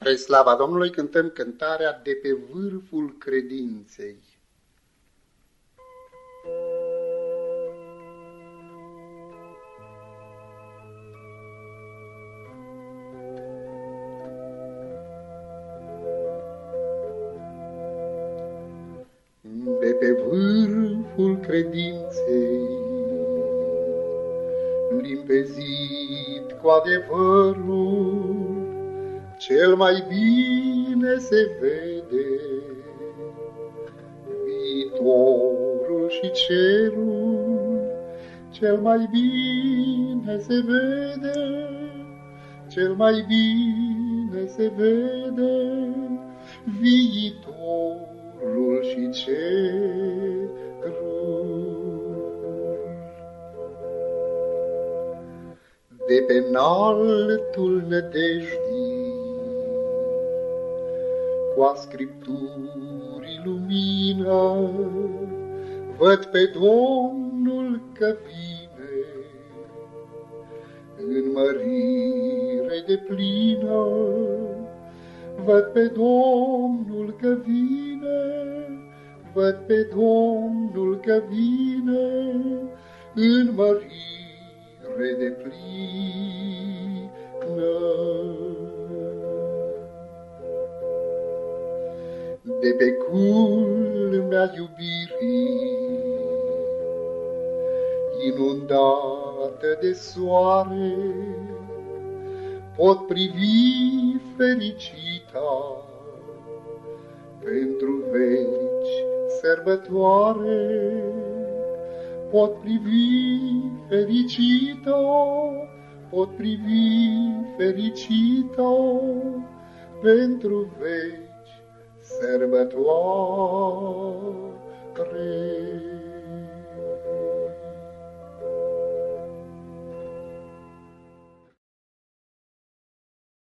Spre slava Domnului cântăm cântarea de pe vârful credinței. De pe vârful credinței, limpezit cu adevărul, cel mai bine se vede viitorul și cerul, cel mai bine se vede, cel mai bine se vede viitorul și cerul. De pe înaltul nădejdii, cu a Scripturii lumină, văd pe Domnul că vine. În mărire de plină, văd pe Domnul că vine, văd pe Domnul că vine. În mărire de plină. De pe culmea iubirii, inundată de soare, pot privi fericita. Pentru veci sărbătoare. Pot privi fericita, pot privi fericita. Pentru veci sărbătoare.